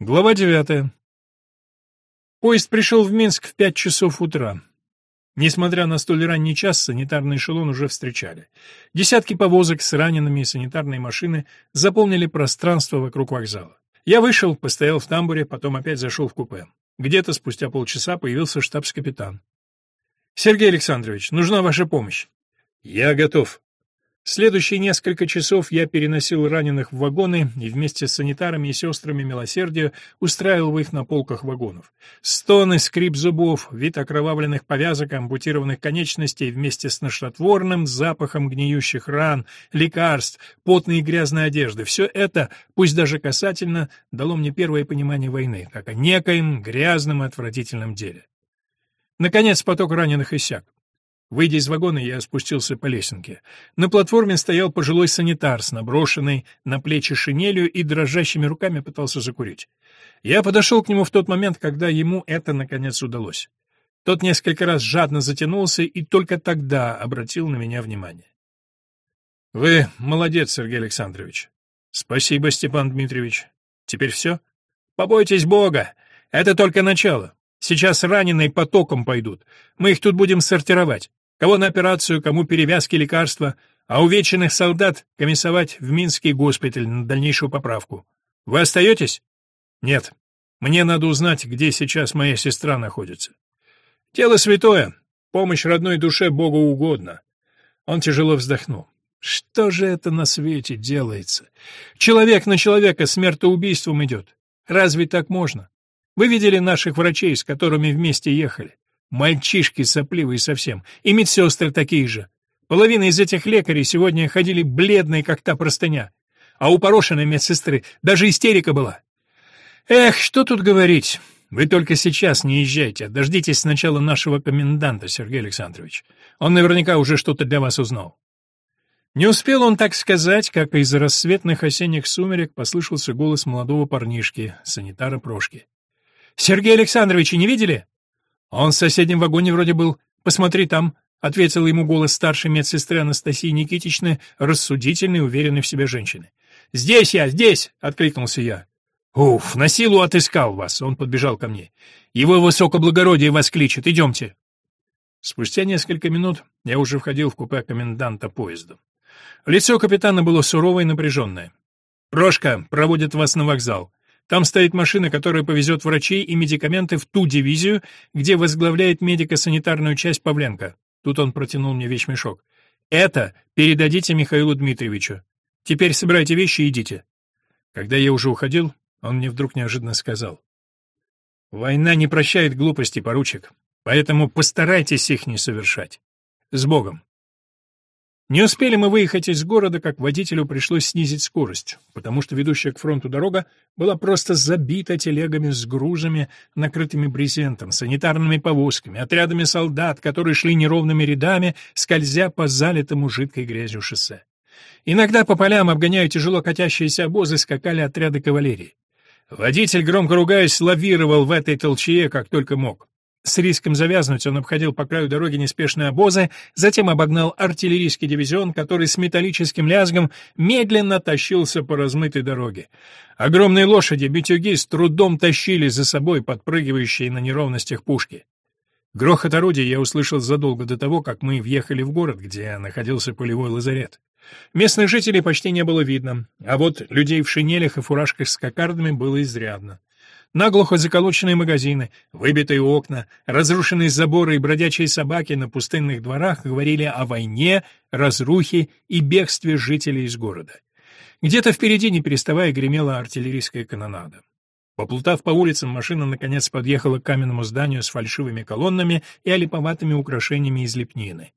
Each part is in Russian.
Глава девятая. Поезд пришел в Минск в пять часов утра. Несмотря на столь ранний час, санитарный эшелон уже встречали. Десятки повозок с ранеными и санитарные машины заполнили пространство вокруг вокзала. Я вышел, постоял в тамбуре, потом опять зашел в купе. Где-то спустя полчаса появился штабс-капитан. «Сергей Александрович, нужна ваша помощь». «Я готов», Следующие несколько часов я переносил раненых в вагоны и вместе с санитарами и сестрами милосердия устраивал их на полках вагонов. Стоны, скрип зубов, вид окровавленных повязок, ампутированных конечностей вместе с нашлотворным запахом гниющих ран, лекарств, потной и грязной одежды — все это, пусть даже касательно, дало мне первое понимание войны, как о некоем грязном и отвратительном деле. Наконец поток раненых иссяк. Выйдя из вагона, я спустился по лесенке. На платформе стоял пожилой санитар с наброшенной на плечи шинелью и дрожащими руками пытался закурить. Я подошел к нему в тот момент, когда ему это, наконец, удалось. Тот несколько раз жадно затянулся и только тогда обратил на меня внимание. «Вы молодец, Сергей Александрович». «Спасибо, Степан Дмитриевич. Теперь все?» «Побойтесь Бога! Это только начало. Сейчас раненые потоком пойдут. Мы их тут будем сортировать. Кого на операцию, кому перевязки, лекарства, а увеченных солдат комиссовать в Минский госпиталь на дальнейшую поправку. Вы остаетесь? Нет. Мне надо узнать, где сейчас моя сестра находится. Тело святое. Помощь родной душе Богу угодно. Он тяжело вздохнул. Что же это на свете делается? Человек на человека смертоубийством идет. Разве так можно? Вы видели наших врачей, с которыми вместе ехали? Мальчишки сопливые совсем, и медсестры такие же. Половина из этих лекарей сегодня ходили бледные, как та простыня. А у Порошиной медсестры даже истерика была. Эх, что тут говорить. Вы только сейчас не езжайте, дождитесь сначала нашего коменданта, Сергей Александрович. Он наверняка уже что-то для вас узнал. Не успел он так сказать, как из рассветных осенних сумерек послышался голос молодого парнишки, санитара Прошки. Сергей Александрович, не видели? Он в соседнем вагоне вроде был. Посмотри там, ответил ему голос старшей медсестры Анастасии Никитичны, рассудительной, уверенной в себе женщины. Здесь я, здесь, откликнулся я. Уф, на силу отыскал вас, он подбежал ко мне. Его высокоблагородие вас кличет, идемте. Спустя несколько минут я уже входил в купе коменданта поезда. Лицо капитана было суровое и напряженное. «Прошка проводит вас на вокзал. Там стоит машина, которая повезет врачей и медикаменты в ту дивизию, где возглавляет медико-санитарную часть Павленко. Тут он протянул мне вещмешок. Это передадите Михаилу Дмитриевичу. Теперь собирайте вещи и идите. Когда я уже уходил, он мне вдруг неожиданно сказал. Война не прощает глупости, поручик, поэтому постарайтесь их не совершать. С Богом. Не успели мы выехать из города, как водителю пришлось снизить скорость, потому что ведущая к фронту дорога была просто забита телегами с грузами, накрытыми брезентом, санитарными повозками, отрядами солдат, которые шли неровными рядами, скользя по залитому жидкой грязью шоссе. Иногда по полям, обгоняя тяжело катящиеся обозы, скакали отряды кавалерии. Водитель, громко ругаясь, лавировал в этой толчее, как только мог. С риском завязнуть он обходил по краю дороги неспешные обозы, затем обогнал артиллерийский дивизион, который с металлическим лязгом медленно тащился по размытой дороге. Огромные лошади, битюги с трудом тащили за собой подпрыгивающие на неровностях пушки. Грохот орудий я услышал задолго до того, как мы въехали в город, где находился полевой лазарет. Местных жителей почти не было видно, а вот людей в шинелях и фуражках с кокардами было изрядно. Наглухо заколоченные магазины, выбитые окна, разрушенные заборы и бродячие собаки на пустынных дворах говорили о войне, разрухе и бегстве жителей из города. Где-то впереди, не переставая, гремела артиллерийская канонада. Поплутав по улицам, машина наконец подъехала к каменному зданию с фальшивыми колоннами и олиповатыми украшениями из лепнины.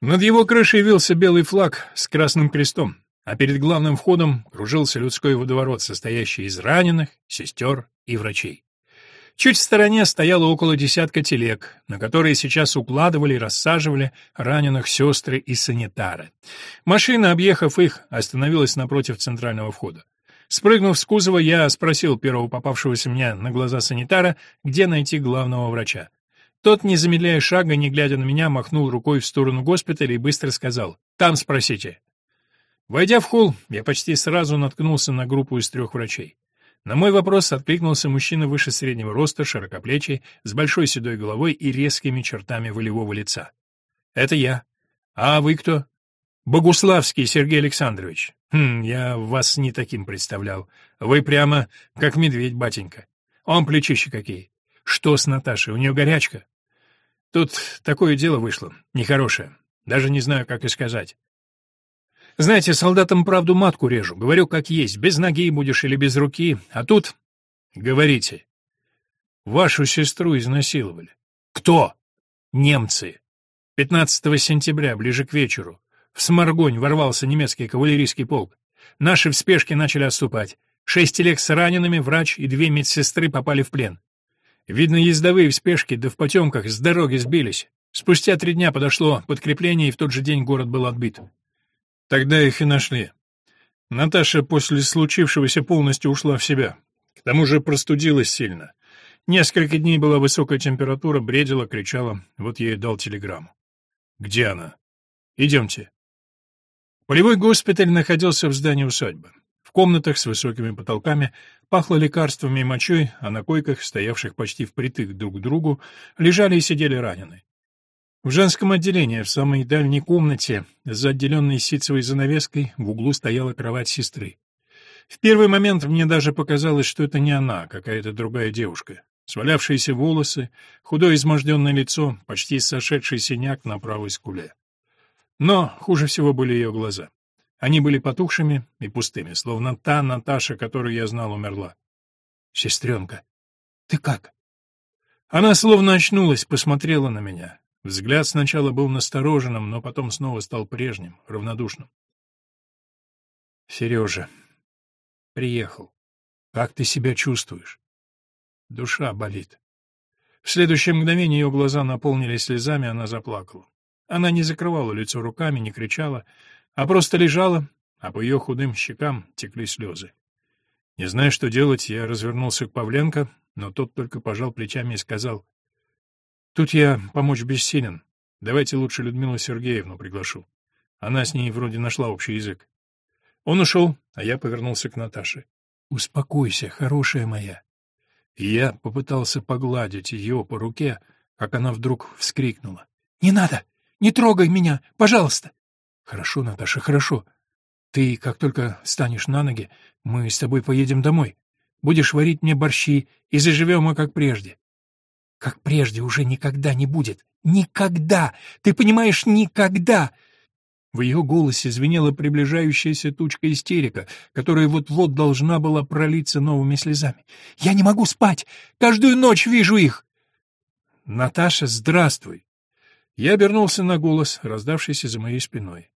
Над его крышей вился белый флаг с красным крестом а перед главным входом кружился людской водоворот, состоящий из раненых, сестер и врачей. Чуть в стороне стояло около десятка телег, на которые сейчас укладывали и рассаживали раненых сестры и санитары. Машина, объехав их, остановилась напротив центрального входа. Спрыгнув с кузова, я спросил первого попавшегося мне на глаза санитара, где найти главного врача. Тот, не замедляя шага, не глядя на меня, махнул рукой в сторону госпиталя и быстро сказал «Там спросите». Войдя в холл, я почти сразу наткнулся на группу из трех врачей. На мой вопрос откликнулся мужчина выше среднего роста, широкоплечий, с большой седой головой и резкими чертами волевого лица. «Это я. А вы кто?» «Богуславский Сергей Александрович. Хм, я вас не таким представлял. Вы прямо как медведь, батенька. Он плечища какие. Что с Наташей? У нее горячка?» «Тут такое дело вышло. Нехорошее. Даже не знаю, как и сказать. Знаете, солдатам правду матку режу. Говорю, как есть. Без ноги будешь или без руки. А тут... Говорите. Вашу сестру изнасиловали. Кто? Немцы. 15 сентября, ближе к вечеру. В Сморгонь ворвался немецкий кавалерийский полк. Наши в спешке начали отступать. Шесть телег с ранеными, врач и две медсестры попали в плен. Видно, ездовые в спешке да в потемках с дороги сбились. Спустя три дня подошло подкрепление, и в тот же день город был отбит. Тогда их и нашли. Наташа после случившегося полностью ушла в себя. К тому же простудилась сильно. Несколько дней была высокая температура, бредила, кричала. Вот я ей дал телеграмму. «Где она?» «Идемте». Полевой госпиталь находился в здании усадьбы. В комнатах с высокими потолками пахло лекарствами и мочой, а на койках, стоявших почти впритык друг к другу, лежали и сидели раненые. В женском отделении, в самой дальней комнате, за отделенной ситцевой занавеской, в углу стояла кровать сестры. В первый момент мне даже показалось, что это не она, а какая-то другая девушка. Свалявшиеся волосы, худое изможденное лицо, почти сошедший синяк на правой скуле. Но хуже всего были ее глаза. Они были потухшими и пустыми, словно та Наташа, которую я знал, умерла. «Сестренка, ты как?» Она словно очнулась, посмотрела на меня. Взгляд сначала был настороженным, но потом снова стал прежним, равнодушным. «Сережа, приехал. Как ты себя чувствуешь?» «Душа болит». В следующее мгновение ее глаза наполнились слезами, она заплакала. Она не закрывала лицо руками, не кричала, а просто лежала, а по ее худым щекам текли слезы. Не зная, что делать, я развернулся к Павленко, но тот только пожал плечами и сказал, Тут я помочь бессилен. Давайте лучше Людмилу Сергеевну приглашу. Она с ней вроде нашла общий язык. Он ушел, а я повернулся к Наташе. «Успокойся, хорошая моя». И я попытался погладить ее по руке, как она вдруг вскрикнула. «Не надо! Не трогай меня! Пожалуйста!» «Хорошо, Наташа, хорошо. Ты, как только встанешь на ноги, мы с тобой поедем домой. Будешь варить мне борщи, и заживем мы, как прежде. Как прежде уже никогда не будет. Никогда! Ты понимаешь, никогда! В ее голосе звенела приближающаяся тучка истерика, которая вот-вот должна была пролиться новыми слезами. «Я не могу спать! Каждую ночь вижу их!» «Наташа, здравствуй!» Я обернулся на голос, раздавшийся за моей спиной.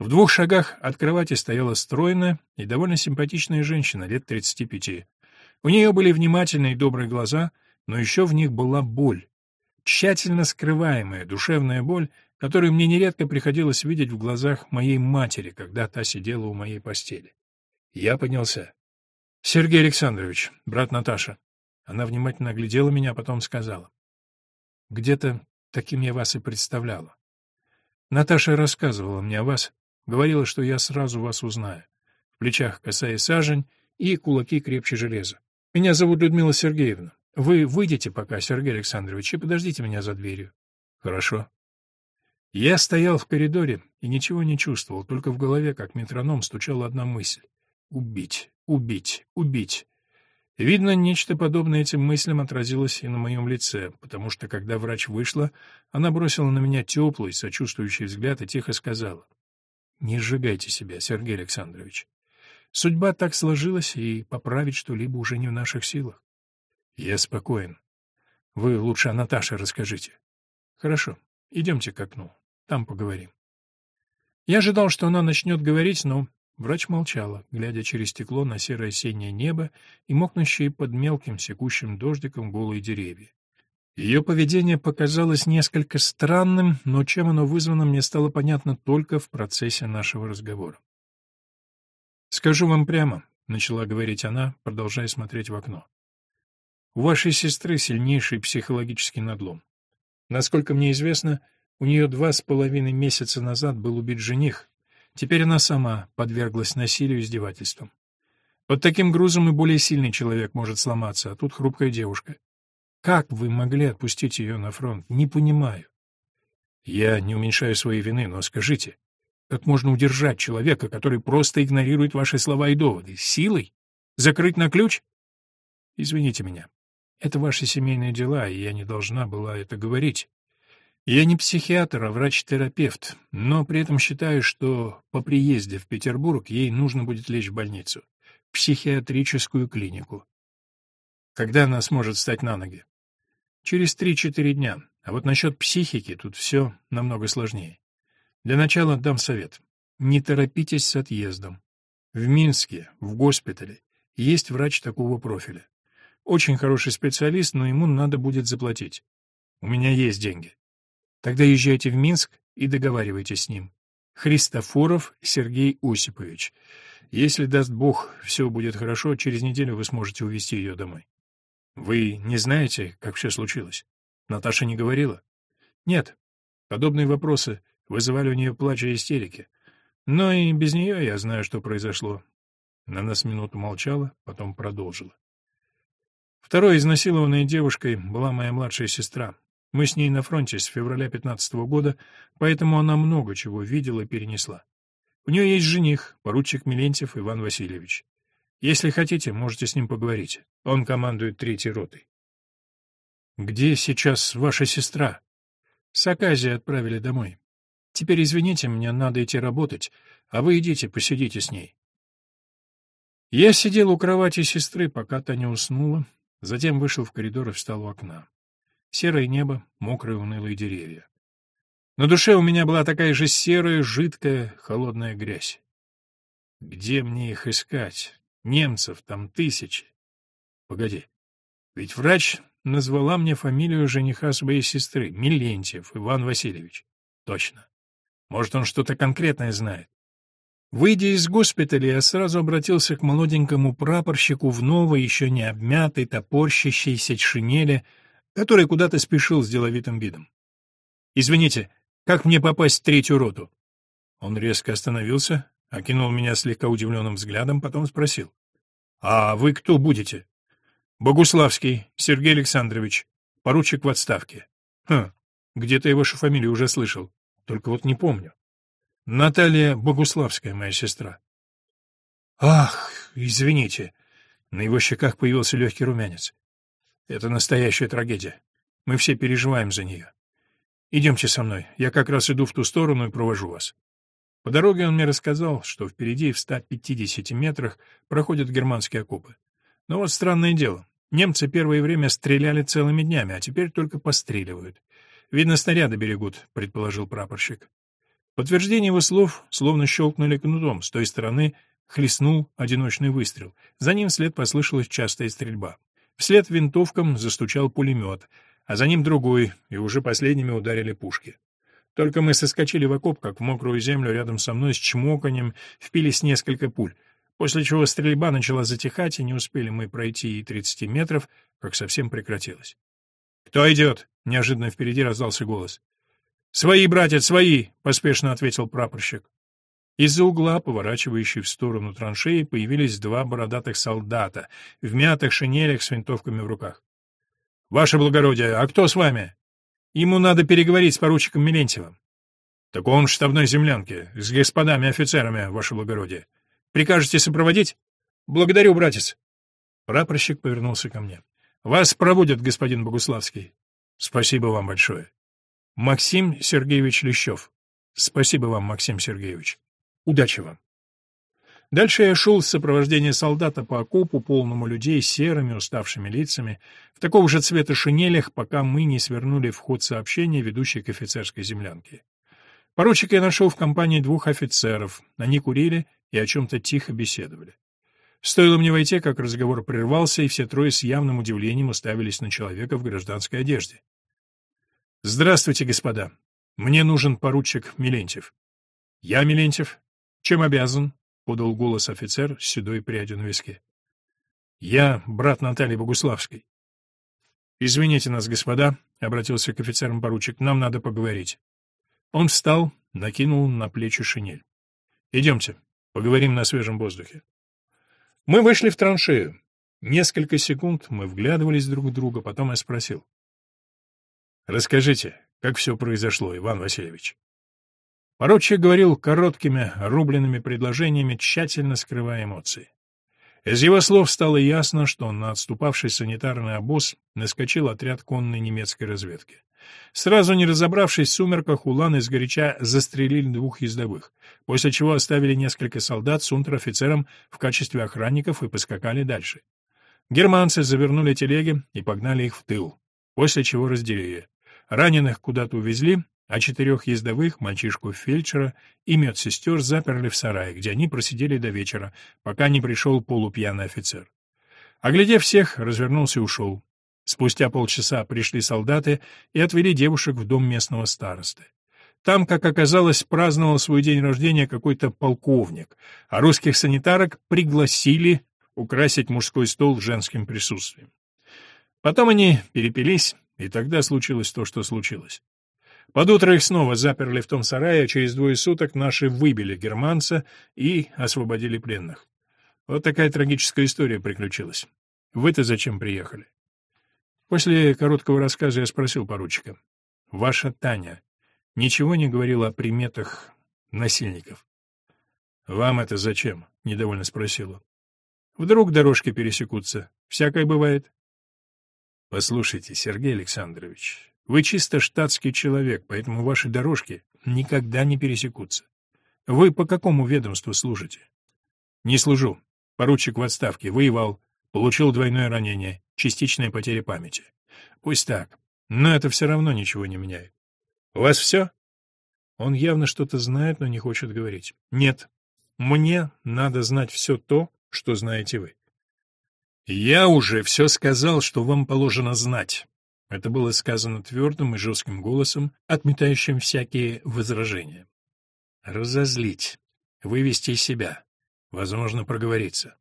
В двух шагах от кровати стояла стройная и довольно симпатичная женщина лет тридцати пяти. У нее были внимательные и добрые глаза — но еще в них была боль. Тщательно скрываемая душевная боль, которую мне нередко приходилось видеть в глазах моей матери, когда та сидела у моей постели. Я поднялся. «Сергей Александрович, брат Наташа». Она внимательно оглядела меня, а потом сказала. «Где-то таким я вас и представляла. Наташа рассказывала мне о вас, говорила, что я сразу вас узнаю. В плечах косая сажень и кулаки крепче железа. Меня зовут Людмила Сергеевна. Вы выйдите пока, Сергей Александрович, и подождите меня за дверью. Хорошо. Я стоял в коридоре и ничего не чувствовал, только в голове, как метроном, стучала одна мысль. Убить, убить, убить. Видно, нечто подобное этим мыслям отразилось и на моем лице, потому что, когда врач вышла, она бросила на меня теплый, сочувствующий взгляд и тихо сказала. «Не сжигайте себя, Сергей Александрович. Судьба так сложилась, и поправить что-либо уже не в наших силах. Я спокоен. Вы лучше о Наташе расскажите. Хорошо, идемте к окну. Там поговорим. Я ожидал, что она начнет говорить, но врач молчала, глядя через стекло на серое осеннее небо и мокнущие под мелким секущим дождиком голые деревья. Ее поведение показалось несколько странным, но чем оно вызвано, мне стало понятно только в процессе нашего разговора. «Скажу вам прямо», — начала говорить она, продолжая смотреть в окно. У вашей сестры сильнейший психологический надлом. Насколько мне известно, у нее два с половиной месяца назад был убит жених. Теперь она сама подверглась насилию и издевательствам. Под таким грузом и более сильный человек может сломаться, а тут хрупкая девушка. Как вы могли отпустить ее на фронт? Не понимаю. Я не уменьшаю своей вины, но скажите, как можно удержать человека, который просто игнорирует ваши слова и доводы? Силой? Закрыть на ключ? Извините меня. Это ваши семейные дела, и я не должна была это говорить. Я не психиатр, а врач-терапевт, но при этом считаю, что по приезде в Петербург ей нужно будет лечь в больницу, в психиатрическую клинику. Когда она сможет встать на ноги? Через три-четыре дня. А вот насчет психики тут все намного сложнее. Для начала дам совет. Не торопитесь с отъездом. В Минске, в госпитале, есть врач такого профиля. Очень хороший специалист, но ему надо будет заплатить. У меня есть деньги. Тогда езжайте в Минск и договаривайтесь с ним. Христофоров Сергей Осипович. Если даст Бог, все будет хорошо, через неделю вы сможете увезти ее домой. Вы не знаете, как все случилось? Наташа не говорила? Нет. Подобные вопросы вызывали у нее плач и истерики. Но и без нее я знаю, что произошло. Она с минуту молчала, потом продолжила. Второй изнасилованной девушкой была моя младшая сестра. Мы с ней на фронте с февраля 15 -го года, поэтому она много чего видела и перенесла. У нее есть жених, поручик Милентьев Иван Васильевич. Если хотите, можете с ним поговорить. Он командует третьей ротой. Где сейчас ваша сестра? С Аказии отправили домой. Теперь извините, мне надо идти работать, а вы идите, посидите с ней. Я сидел у кровати сестры, пока та не уснула, затем вышел в коридор и встал у окна. Серое небо, мокрые унылые деревья. На душе у меня была такая же серая, жидкая, холодная грязь. Где мне их искать? Немцев там тысячи. Погоди, ведь врач назвала мне фамилию жениха своей сестры, Милентьев Иван Васильевич. Точно. Может, он что-то конкретное знает. Выйдя из госпиталя, я сразу обратился к молоденькому прапорщику в новой, еще не обмятой, топорщащейся шинели, который куда-то спешил с деловитым видом. «Извините, как мне попасть в третью роту?» Он резко остановился, окинул меня слегка удивленным взглядом, потом спросил. «А вы кто будете?» «Богуславский Сергей Александрович, поручик в отставке». «Хм, где-то я вашу фамилию уже слышал, только вот не помню». «Наталья Богуславская, моя сестра». «Ах, извините». На его щеках появился легкий румянец. Это настоящая трагедия. Мы все переживаем за нее. Идемте со мной. Я как раз иду в ту сторону и провожу вас. По дороге он мне рассказал, что впереди в 150 метрах проходят германские окопы. Но вот странное дело. Немцы первое время стреляли целыми днями, а теперь только постреливают. Видно, снаряды берегут, предположил прапорщик. Подтверждение его слов словно щелкнули кнутом. С той стороны хлестнул одиночный выстрел. За ним вслед послышалась частая стрельба. Вслед винтовкам застучал пулемет, а за ним другой, и уже последними ударили пушки. Только мы соскочили в окоп, как в мокрую землю рядом со мной с чмоканьем впились несколько пуль, после чего стрельба начала затихать, и не успели мы пройти и 30 метров, как совсем прекратилась. «Кто идет?» — неожиданно впереди раздался голос. «Свои, братец, свои!» — поспешно ответил прапорщик. Из-за угла, поворачивающей в сторону траншеи, появились два бородатых солдата в мятых шинелях с винтовками в руках. «Ваше благородие, а кто с вами?» «Ему надо переговорить с поручиком Милентьевым». «Так он в штабной землянке, с господами офицерами, ваше благородие. Прикажете сопроводить?» «Благодарю, братец». Прапорщик повернулся ко мне. «Вас проводят, господин Богуславский». «Спасибо вам большое». «Максим Сергеевич Лещев». «Спасибо вам, Максим Сергеевич». Удачи вам. Дальше я шел в сопровождении солдата по окопу, полному людей серыми, уставшими лицами, в такого же цвета шинелях, пока мы не свернули в ход сообщения, ведущий к офицерской землянке. Поручика я нашел в компании двух офицеров. Они курили и о чем-то тихо беседовали. Стоило мне войти, как разговор прервался, и все трое с явным удивлением уставились на человека в гражданской одежде. «Здравствуйте, господа. Мне нужен поручик Милентьев». «Я Милентьев. «Чем обязан?» — подал голос офицер с седой прядью на виске. «Я брат Натальи Богуславской». «Извините нас, господа», — обратился к офицерам поручик, — «нам надо поговорить». Он встал, накинул на плечи шинель. «Идемте, поговорим на свежем воздухе». Мы вышли в траншею. Несколько секунд мы вглядывались друг в друга, потом я спросил. «Расскажите, как все произошло, Иван Васильевич?» Поручик говорил короткими, рубленными предложениями, тщательно скрывая эмоции. Из его слов стало ясно, что на отступавший санитарный обоз наскочил отряд конной немецкой разведки. Сразу не разобравшись в сумерках, уланы сгоряча застрелили двух ездовых, после чего оставили несколько солдат с унтер-офицером в качестве охранников и поскакали дальше. Германцы завернули телеги и погнали их в тыл, после чего разделили. Раненых куда-то увезли, а четырех ездовых, мальчишку-фельдшера и медсестер заперли в сарае, где они просидели до вечера, пока не пришел полупьяный офицер. Оглядев всех, развернулся и ушел. Спустя полчаса пришли солдаты и отвели девушек в дом местного старосты. Там, как оказалось, праздновал свой день рождения какой-то полковник, а русских санитарок пригласили украсить мужской стол женским присутствием. Потом они перепились, и тогда случилось то, что случилось. Под утро их снова заперли в том сарае, а через двое суток наши выбили германца и освободили пленных. Вот такая трагическая история приключилась. Вы-то зачем приехали? После короткого рассказа я спросил поручика. «Ваша Таня ничего не говорила о приметах насильников?» «Вам это зачем?» — недовольно спросила. «Вдруг дорожки пересекутся. Всякое бывает». «Послушайте, Сергей Александрович, вы чисто штатский человек, поэтому ваши дорожки никогда не пересекутся. Вы по какому ведомству служите? Не служу. Поручик в отставке, воевал, получил двойное ранение, частичная потеря памяти. Пусть так, но это все равно ничего не меняет. У вас все? Он явно что-то знает, но не хочет говорить. Нет, мне надо знать все то, что знаете вы. Я уже все сказал, что вам положено знать. Это было сказано твердым и жестким голосом, отметающим всякие возражения. Разозлить, вывести из себя, возможно, проговориться.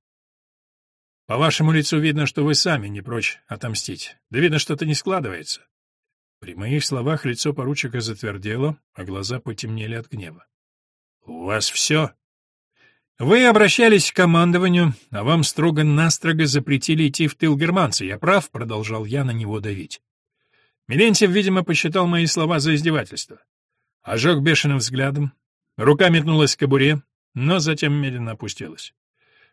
По вашему лицу видно, что вы сами не прочь отомстить. Да видно, что-то не складывается. При моих словах лицо поручика затвердело, а глаза потемнели от гнева. «У вас все?» «Вы обращались к командованию, а вам строго-настрого запретили идти в тыл германца. Я прав?» — продолжал я на него давить. Милентьев, видимо, посчитал мои слова за издевательство. Ожег бешеным взглядом, рука метнулась к кобуре, но затем медленно опустилась.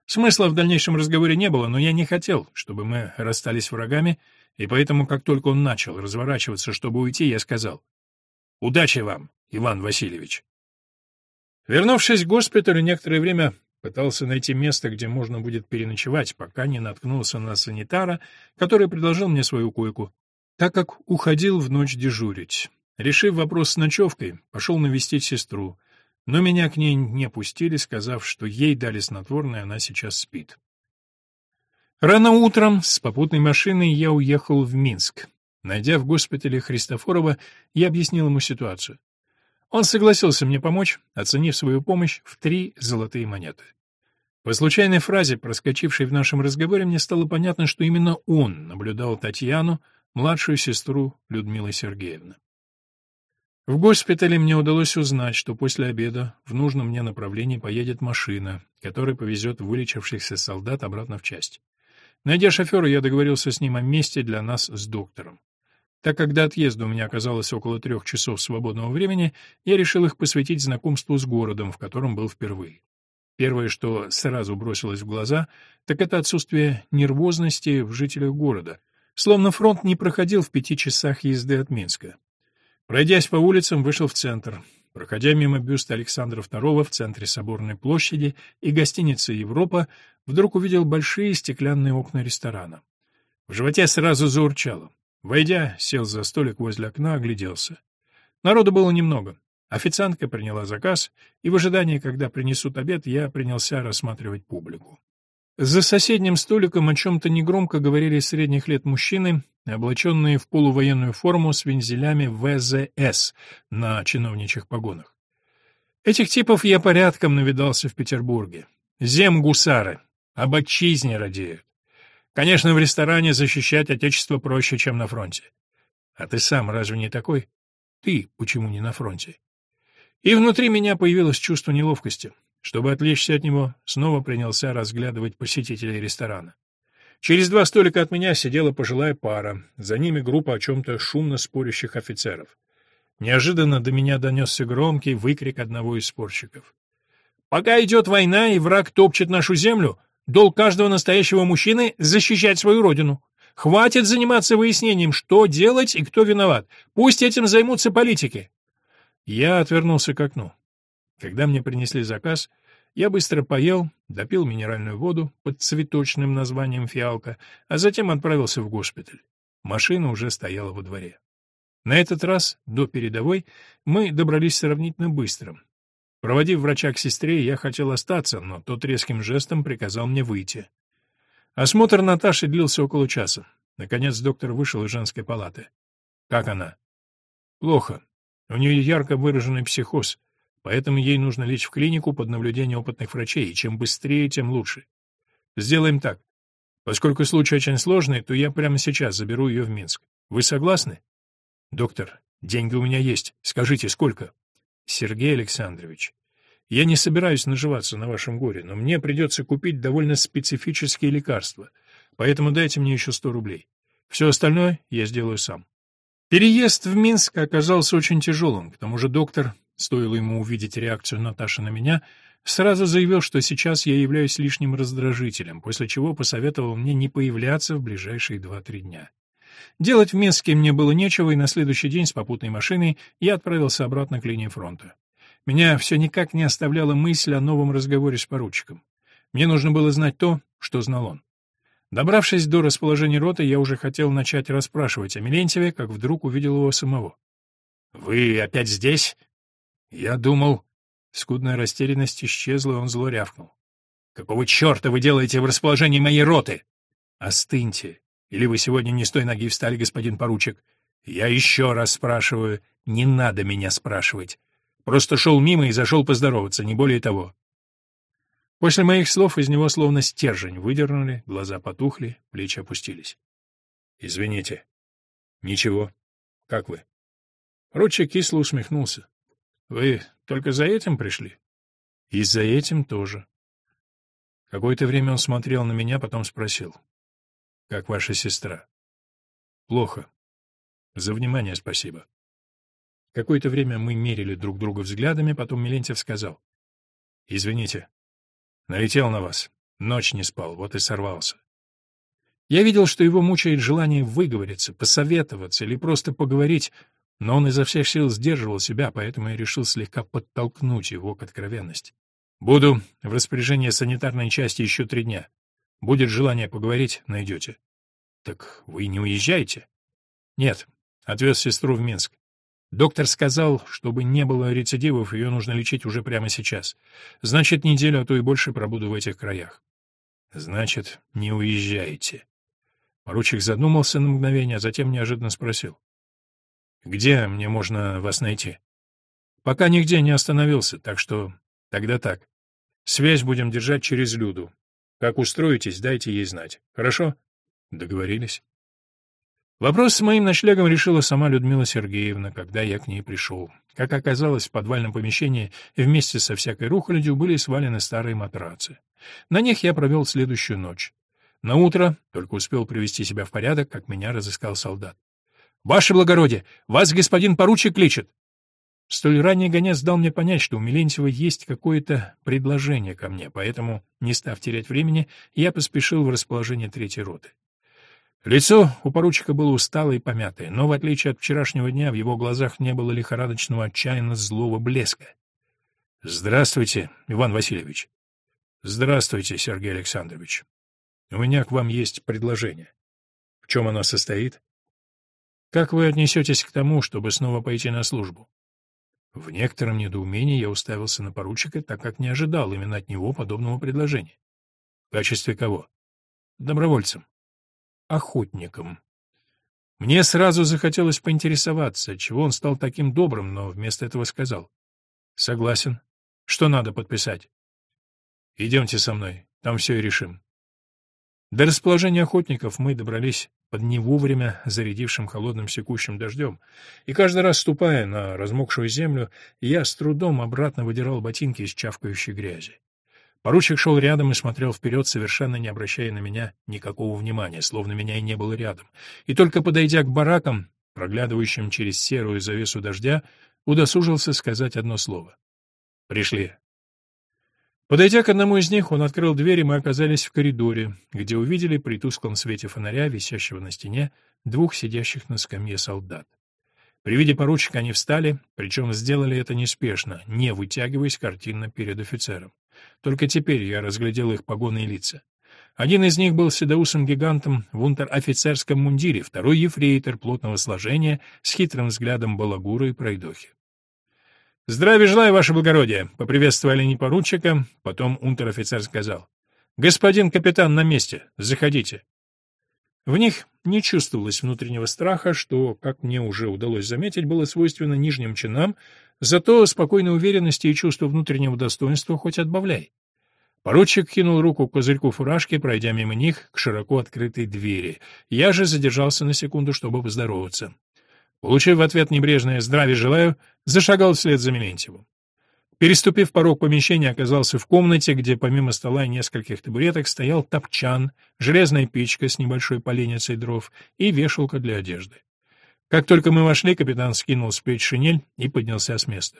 Смысла в дальнейшем разговоре не было, но я не хотел, чтобы мы расстались врагами, и поэтому, как только он начал разворачиваться, чтобы уйти, я сказал «Удачи вам, Иван Васильевич». Вернувшись к госпиталю, некоторое время пытался найти место, где можно будет переночевать, пока не наткнулся на санитара, который предложил мне свою койку так как уходил в ночь дежурить. Решив вопрос с ночевкой, пошел навестить сестру, но меня к ней не пустили, сказав, что ей дали снотворное, она сейчас спит. Рано утром с попутной машиной я уехал в Минск. Найдя в госпитале Христофорова, я объяснил ему ситуацию. Он согласился мне помочь, оценив свою помощь в три золотые монеты. По случайной фразе, проскочившей в нашем разговоре, мне стало понятно, что именно он наблюдал Татьяну, младшую сестру Людмилы Сергеевны. В госпитале мне удалось узнать, что после обеда в нужном мне направлении поедет машина, которая повезет вылечившихся солдат обратно в часть. Найдя шофера, я договорился с ним о месте для нас с доктором. Так как до отъезда у меня оказалось около трех часов свободного времени, я решил их посвятить знакомству с городом, в котором был впервые. Первое, что сразу бросилось в глаза, так это отсутствие нервозности в жителях города, Словно фронт не проходил в пяти часах езды от Минска. Пройдясь по улицам, вышел в центр. Проходя мимо бюста Александра II в центре Соборной площади и гостиницы «Европа», вдруг увидел большие стеклянные окна ресторана. В животе сразу заурчало. Войдя, сел за столик возле окна, огляделся. Народу было немного. Официантка приняла заказ, и в ожидании, когда принесут обед, я принялся рассматривать публику. За соседним столиком о чем-то негромко говорили средних лет мужчины, облаченные в полувоенную форму с вензелями ВЗС на чиновничьих погонах. Этих типов я порядком навидался в Петербурге. Земгусары, об отчизне радеют. Конечно, в ресторане защищать отечество проще, чем на фронте. А ты сам разве не такой? Ты почему не на фронте? И внутри меня появилось чувство неловкости. Чтобы отвлечься от него, снова принялся разглядывать посетителей ресторана. Через два столика от меня сидела пожилая пара, за ними группа о чем-то шумно спорящих офицеров. Неожиданно до меня донесся громкий выкрик одного из спорщиков. «Пока идет война и враг топчет нашу землю, долг каждого настоящего мужчины — защищать свою родину. Хватит заниматься выяснением, что делать и кто виноват. Пусть этим займутся политики». Я отвернулся к окну. Когда мне принесли заказ, я быстро поел, допил минеральную воду под цветочным названием «Фиалка», а затем отправился в госпиталь. Машина уже стояла во дворе. На этот раз, до передовой, мы добрались сравнительно быстро. Проводив врача к сестре, я хотел остаться, но тот резким жестом приказал мне выйти. Осмотр Наташи длился около часа. Наконец доктор вышел из женской палаты. «Как она?» «Плохо. У нее ярко выраженный психоз. Поэтому ей нужно лечь в клинику под наблюдение опытных врачей, и чем быстрее, тем лучше. Сделаем так. Поскольку случай очень сложный, то я прямо сейчас заберу ее в Минск. Вы согласны? Доктор, деньги у меня есть. Скажите, сколько? Сергей Александрович, я не собираюсь наживаться на вашем горе, но мне придется купить довольно специфические лекарства, поэтому дайте мне еще сто рублей. Все остальное я сделаю сам. Переезд в Минск оказался очень тяжелым, к тому же доктор стоило ему увидеть реакцию Наташи на меня, сразу заявил, что сейчас я являюсь лишним раздражителем, после чего посоветовал мне не появляться в ближайшие два-три дня. Делать в Минске мне было нечего, и на следующий день с попутной машиной я отправился обратно к линии фронта. Меня все никак не оставляла мысль о новом разговоре с поручиком. Мне нужно было знать то, что знал он. Добравшись до расположения роты, я уже хотел начать расспрашивать о Милентьеве, как вдруг увидел его самого. «Вы опять здесь?» Я думал... Скудная растерянность исчезла, и он зло рявкнул. «Какого черта вы делаете в расположении моей роты?» «Остыньте. Или вы сегодня не с той ноги встали, господин поручик?» «Я еще раз спрашиваю. Не надо меня спрашивать. Просто шел мимо и зашел поздороваться, не более того». После моих слов из него словно стержень выдернули, глаза потухли, плечи опустились. «Извините». «Ничего. Как вы?» Ротчик кисло усмехнулся. Вы только за этим пришли? И за этим тоже. Какое-то время он смотрел на меня, потом спросил. Как ваша сестра? Плохо. За внимание спасибо. Какое-то время мы мерили друг друга взглядами, потом Милентьев сказал. Извините. Налетел на вас. Ночь не спал, вот и сорвался. Я видел, что его мучает желание выговориться, посоветоваться или просто поговорить, но он изо всех сил сдерживал себя, поэтому я решил слегка подтолкнуть его к откровенности. «Буду в распоряжении санитарной части еще три дня. Будет желание поговорить, найдете». «Так вы не уезжаете?» «Нет, отвез сестру в Минск. Доктор сказал, чтобы не было рецидивов, ее нужно лечить уже прямо сейчас. Значит, неделю, а то и больше пробуду в этих краях». «Значит, не уезжаете». Поручик задумался на мгновение, а затем неожиданно спросил. Где мне можно вас найти? Пока нигде не остановился, так что тогда так. Связь будем держать через Люду. Как устроитесь, дайте ей знать. Хорошо? Договорились. Вопрос с моим ночлегом решила сама Людмила Сергеевна, когда я к ней пришел. Как оказалось, в подвальном помещении вместе со всякой рухлядью были свалены старые матрацы. На них я провел следующую ночь. На утро только успел привести себя в порядок, как меня разыскал солдат. «Ваше благородие, вас господин поручик кличет!» Столь ранний гонец дал мне понять, что у Милентьева есть какое-то предложение ко мне, поэтому, не став терять времени, я поспешил в расположение третьей роты. Лицо у поручика было усталое и помятое, но, в отличие от вчерашнего дня, в его глазах не было лихорадочного, отчаянно злого блеска. «Здравствуйте, Иван Васильевич». «Здравствуйте, Сергей Александрович. У меня к вам есть предложение. В чем оно состоит?» Как вы отнесетесь к тому, чтобы снова пойти на службу? В некотором недоумении я уставился на поручика, так как не ожидал именно от него подобного предложения. В качестве кого? Добровольцем. Охотником. Мне сразу захотелось поинтересоваться, чего он стал таким добрым, но вместо этого сказал. Согласен. Что надо подписать? Идемте со мной, там все и решим. До расположения охотников мы добрались под не вовремя зарядившим холодным секущим дождем, и каждый раз, ступая на размокшую землю, я с трудом обратно выдирал ботинки из чавкающей грязи. Поручик шел рядом и смотрел вперед, совершенно не обращая на меня никакого внимания, словно меня и не было рядом. И только подойдя к баракам, проглядывающим через серую завесу дождя, удосужился сказать одно слово. «Пришли». Подойдя к одному из них, он открыл дверь, и мы оказались в коридоре, где увидели при тусклом свете фонаря, висящего на стене, двух сидящих на скамье солдат. При виде поручика они встали, причем сделали это неспешно, не вытягиваясь картинно перед офицером. Только теперь я разглядел их погоны и лица. Один из них был седоусым гигантом в унтер-офицерском мундире, второй — ефрейтор плотного сложения с хитрым взглядом балагура и пройдохи. «Здравия желаю, ваше благородие!» — поприветствовали они поручика, потом унтер-офицер сказал. «Господин капитан на месте, заходите». В них не чувствовалось внутреннего страха, что, как мне уже удалось заметить, было свойственно нижним чинам, зато спокойной уверенности и чувство внутреннего достоинства хоть отбавляй. Поручик кинул руку к козырьку фуражки, пройдя мимо них к широко открытой двери. Я же задержался на секунду, чтобы поздороваться. Получив в ответ небрежное «здравия желаю», зашагал вслед за Мелентьевым. Переступив порог помещения, оказался в комнате, где помимо стола и нескольких табуреток стоял топчан, железная печка с небольшой поленницей дров и вешалка для одежды. Как только мы вошли, капитан скинул с плеч шинель и поднялся с места.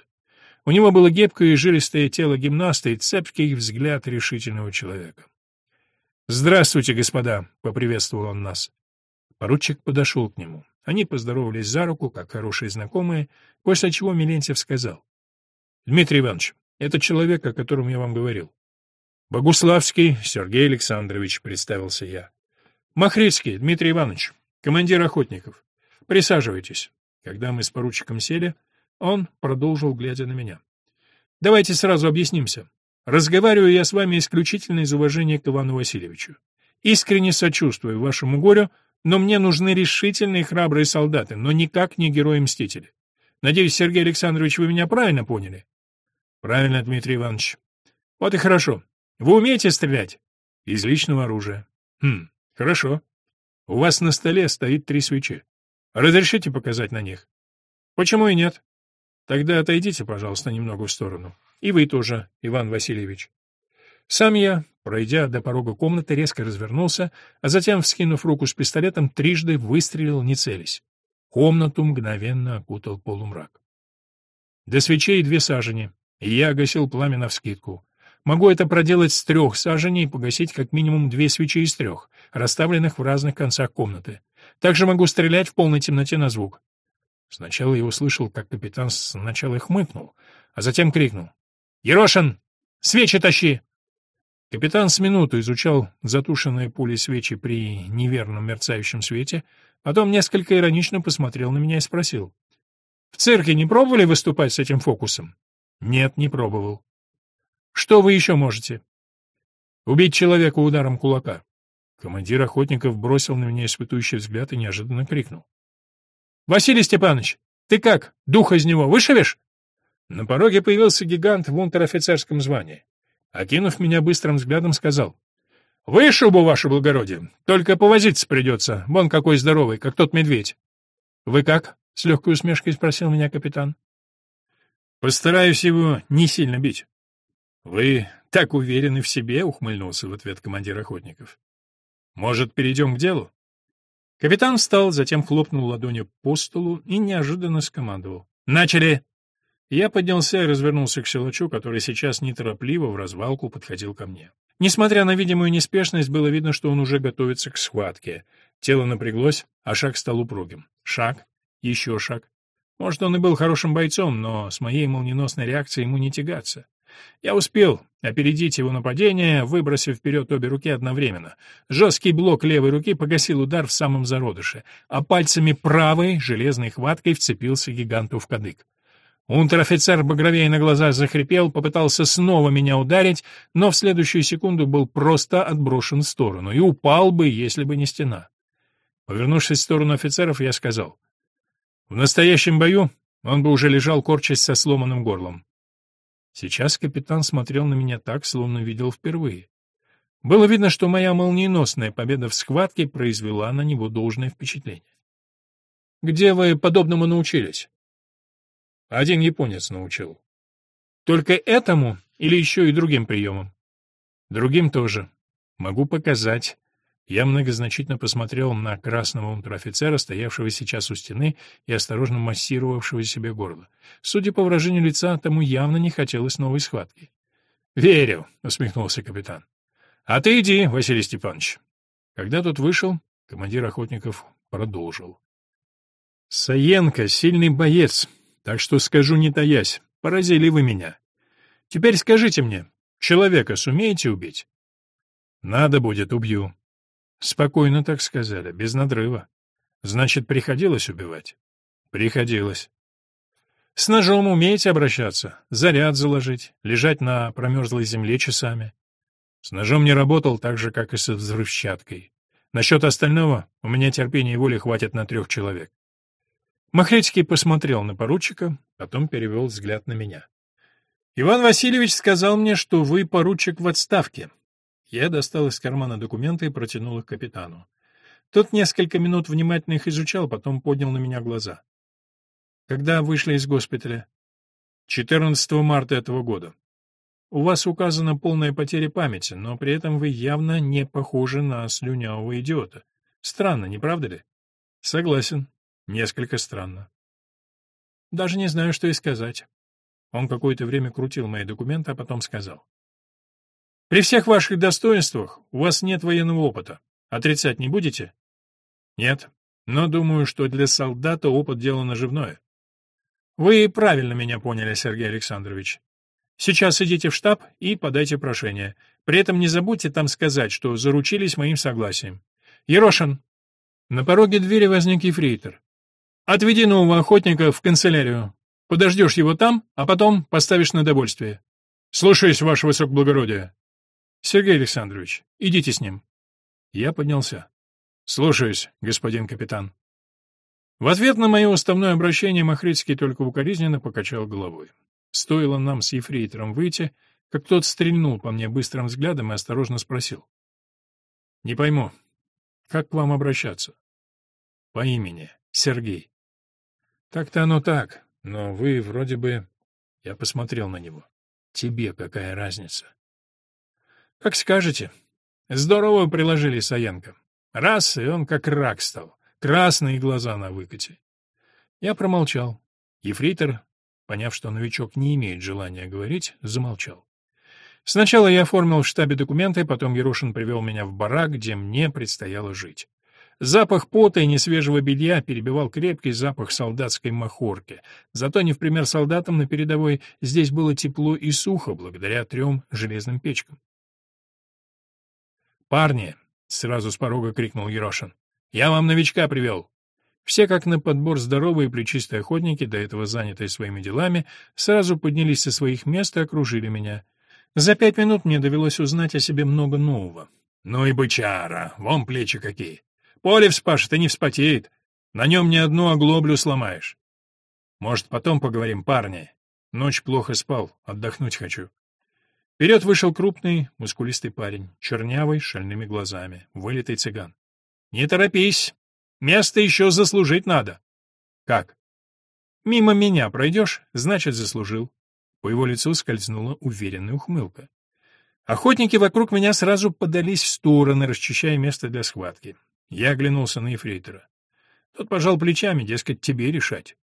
У него было гибкое и жилистое тело гимнаста и цепкий взгляд решительного человека. «Здравствуйте, господа!» — поприветствовал он нас. Поручик подошел к нему. Они поздоровались за руку, как хорошие знакомые, после чего Милентьев сказал. «Дмитрий Иванович, это человек, о котором я вам говорил». «Богуславский Сергей Александрович», — представился я. «Махрицкий Дмитрий Иванович, командир охотников. Присаживайтесь». Когда мы с поручиком сели, он продолжил, глядя на меня. «Давайте сразу объяснимся. Разговариваю я с вами исключительно из уважения к Ивану Васильевичу. Искренне сочувствую вашему горю, но мне нужны решительные храбрые солдаты, но никак не герои-мстители. Надеюсь, Сергей Александрович, вы меня правильно поняли? Правильно, Дмитрий Иванович. Вот и хорошо. Вы умеете стрелять? Из личного оружия. Хм, хорошо. У вас на столе стоит три свечи. Разрешите показать на них? Почему и нет? Тогда отойдите, пожалуйста, немного в сторону. И вы тоже, Иван Васильевич. Сам я, пройдя до порога комнаты, резко развернулся, а затем, вскинув руку с пистолетом, трижды выстрелил, не целясь. Комнату мгновенно окутал полумрак. До свечей две сажени, и я гасил пламя навскидку. Могу это проделать с трех саженей и погасить как минимум две свечи из трех, расставленных в разных концах комнаты. Также могу стрелять в полной темноте на звук. Сначала я услышал, как капитан сначала хмыкнул, а затем крикнул. «Ерошин! Свечи тащи!» Капитан с минуту изучал затушенные пули свечи при неверном мерцающем свете, потом несколько иронично посмотрел на меня и спросил. «В цирке не пробовали выступать с этим фокусом?» «Нет, не пробовал». «Что вы еще можете?» «Убить человека ударом кулака». Командир охотников бросил на меня испытующий взгляд и неожиданно крикнул. «Василий Степанович, ты как, дух из него вышибешь?» На пороге появился гигант в унтер-офицерском звании. Окинув меня быстрым взглядом, сказал. «Вышибу, ваше благородие. Только повозиться придется. Вон какой здоровый, как тот медведь». «Вы как?» — с легкой усмешкой спросил меня капитан. «Постараюсь его не сильно бить». «Вы так уверены в себе?» — ухмыльнулся в ответ командир охотников. «Может, перейдем к делу?» Капитан встал, затем хлопнул ладонью по столу и неожиданно скомандовал. «Начали!» Я поднялся и развернулся к силачу, который сейчас неторопливо в развалку подходил ко мне. Несмотря на видимую неспешность, было видно, что он уже готовится к схватке. Тело напряглось, а шаг стал упругим. Шаг, еще шаг. Может, он и был хорошим бойцом, но с моей молниеносной реакцией ему не тягаться. Я успел опередить его нападение, выбросив вперед обе руки одновременно. Жесткий блок левой руки погасил удар в самом зародыше, а пальцами правой железной хваткой вцепился гиганту в кадык. Унтер-офицер багровее на глаза захрипел, попытался снова меня ударить, но в следующую секунду был просто отброшен в сторону и упал бы, если бы не стена. Повернувшись в сторону офицеров, я сказал. В настоящем бою он бы уже лежал, корчась со сломанным горлом. Сейчас капитан смотрел на меня так, словно видел впервые. Было видно, что моя молниеносная победа в схватке произвела на него должное впечатление. «Где вы подобному научились?» «Один японец научил». «Только этому или еще и другим приемам?» «Другим тоже. Могу показать». Я многозначительно посмотрел на красного унтер-офицера, стоявшего сейчас у стены и осторожно массировавшего себе горло. Судя по выражению лица, тому явно не хотелось новой схватки. «Верю», — усмехнулся капитан. «А ты иди, Василий Степанович». Когда тот вышел, командир охотников продолжил. «Саенко — сильный боец, так что скажу не таясь, поразили вы меня. Теперь скажите мне, человека сумеете убить?» «Надо будет, убью». Спокойно так сказали, без надрыва. Значит, приходилось убивать? Приходилось. С ножом умеете обращаться? Заряд заложить, лежать на промерзлой земле часами? С ножом не работал так же, как и со взрывчаткой. Насчет остального у меня терпения и воли хватит на трех человек. Махлецкий посмотрел на поручика, потом перевел взгляд на меня. «Иван Васильевич сказал мне, что вы поручик в отставке». Я достал из кармана документы и протянул их капитану. Тот несколько минут внимательно их изучал, потом поднял на меня глаза. Когда вышли из госпиталя? 14 марта этого года. У вас указана полная потеря памяти, но при этом вы явно не похожи на слюнявого идиота. Странно, не правда ли? Согласен. Несколько странно. Даже не знаю, что и сказать. Он какое-то время крутил мои документы, а потом сказал. При всех ваших достоинствах у вас нет военного опыта. Отрицать не будете? Нет. Но думаю, что для солдата опыт дело наживное. Вы правильно меня поняли, Сергей Александрович. Сейчас идите в штаб и подайте прошение. При этом не забудьте там сказать, что заручились моим согласием. Ерошин. На пороге двери возник ефрейтор. Отведи нового охотника в канцелярию. Подождешь его там, а потом поставишь на довольствие. Слушаюсь, ваше высокоблагородие. Сергей Александрович, идите с ним. Я поднялся. Слушаюсь, господин капитан. В ответ на мое уставное обращение Махрицкий только укоризненно покачал головой. Стоило нам с ефрейтором выйти, как тот стрельнул по мне быстрым взглядом и осторожно спросил. — Не пойму, как к вам обращаться? — По имени. Сергей. — Так-то оно так, но вы вроде бы... Я посмотрел на него. Тебе какая разница? — Как скажете. Здорово приложили Саенко. Раз, и он как рак стал. Красные глаза на выкате. Я промолчал. Ефрейтор, поняв, что новичок не имеет желания говорить, замолчал. Сначала я оформил в штабе документы, потом Ерошин привел меня в барак, где мне предстояло жить. Запах пота и несвежего белья перебивал крепкий запах солдатской махорки. Зато не в пример солдатам на передовой здесь было тепло и сухо благодаря трем железным печкам. «Парни!» — сразу с порога крикнул Ерошин. Я вам новичка привел». Все, как на подбор здоровые плечистые охотники, до этого занятые своими делами, сразу поднялись со своих мест и окружили меня. За пять минут мне довелось узнать о себе много нового. «Ну и бычара! Вон плечи какие! Поле вспашет и не вспотеет. На нем ни одну оглоблю сломаешь. Может, потом поговорим, парни? Ночь плохо спал, отдохнуть хочу». Вперед вышел крупный, мускулистый парень, чернявый, с шальными глазами, вылитый цыган. Не торопись. Место еще заслужить надо. Как? Мимо меня пройдешь, значит, заслужил. По его лицу скользнула уверенная ухмылка. Охотники вокруг меня сразу подались в стороны, расчищая место для схватки. Я оглянулся на ефрейтора. Тот пожал плечами, дескать, тебе решать.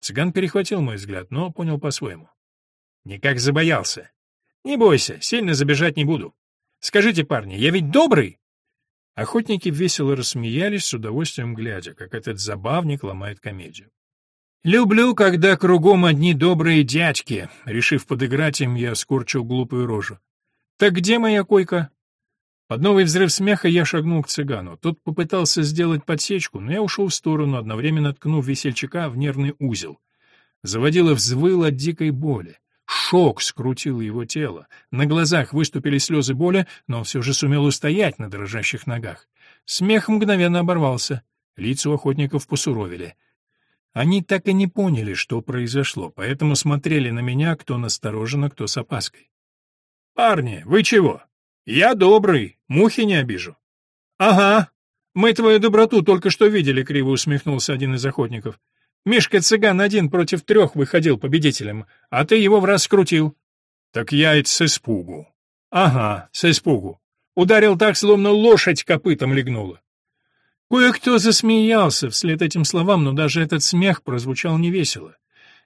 Цыган перехватил мой взгляд, но понял по-своему. Никак забоялся. Не бойся, сильно забежать не буду. Скажите, парни, я ведь добрый? Охотники весело рассмеялись, с удовольствием глядя, как этот забавник ломает комедию. «Люблю, когда кругом одни добрые дядьки», — решив подыграть им, я скорчил глупую рожу. «Так где моя койка?» Под новый взрыв смеха я шагнул к цыгану. Тот попытался сделать подсечку, но я ушел в сторону, одновременно ткнув весельчака в нервный узел. Заводила взвыл от дикой боли. Шок скрутил его тело. На глазах выступили слезы боли, но он все же сумел устоять на дрожащих ногах. Смех мгновенно оборвался. Лица у охотников посуровили. Они так и не поняли, что произошло, поэтому смотрели на меня кто настороженно, кто с опаской. «Парни, вы чего? Я добрый, мухи не обижу. Ага, мы твою доброту только что видели, криво усмехнулся один из охотников. Мишка-цыган один против трех выходил победителем, а ты его в раз скрутил. Так я это с испугу. Ага, с испугу. Ударил так, словно лошадь копытом легнула. Кое-кто засмеялся вслед этим словам, но даже этот смех прозвучал невесело.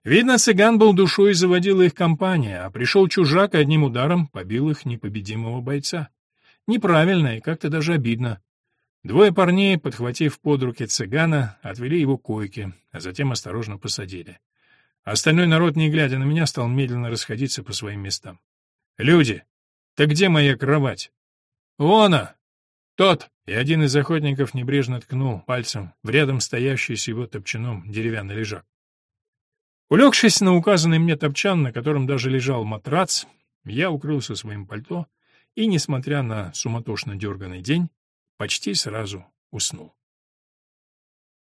Видно, цыган был душой и заводила их компания, а пришел чужак и одним ударом побил их непобедимого бойца. Неправильно и как-то даже обидно. Двое парней, подхватив под руки цыгана, отвели его к койке, а затем осторожно посадили. Остальной народ, не глядя на меня, стал медленно расходиться по своим местам. «Люди, так где моя кровать?» «Вон она! Тот!» И один из охотников небрежно ткнул пальцем в рядом стоящий с его топчаном деревянный лежак. Улегшись на указанный мне топчан, на котором даже лежал матрац, я укрылся своим пальто и, несмотря на суматошно дерганный день, почти сразу уснул.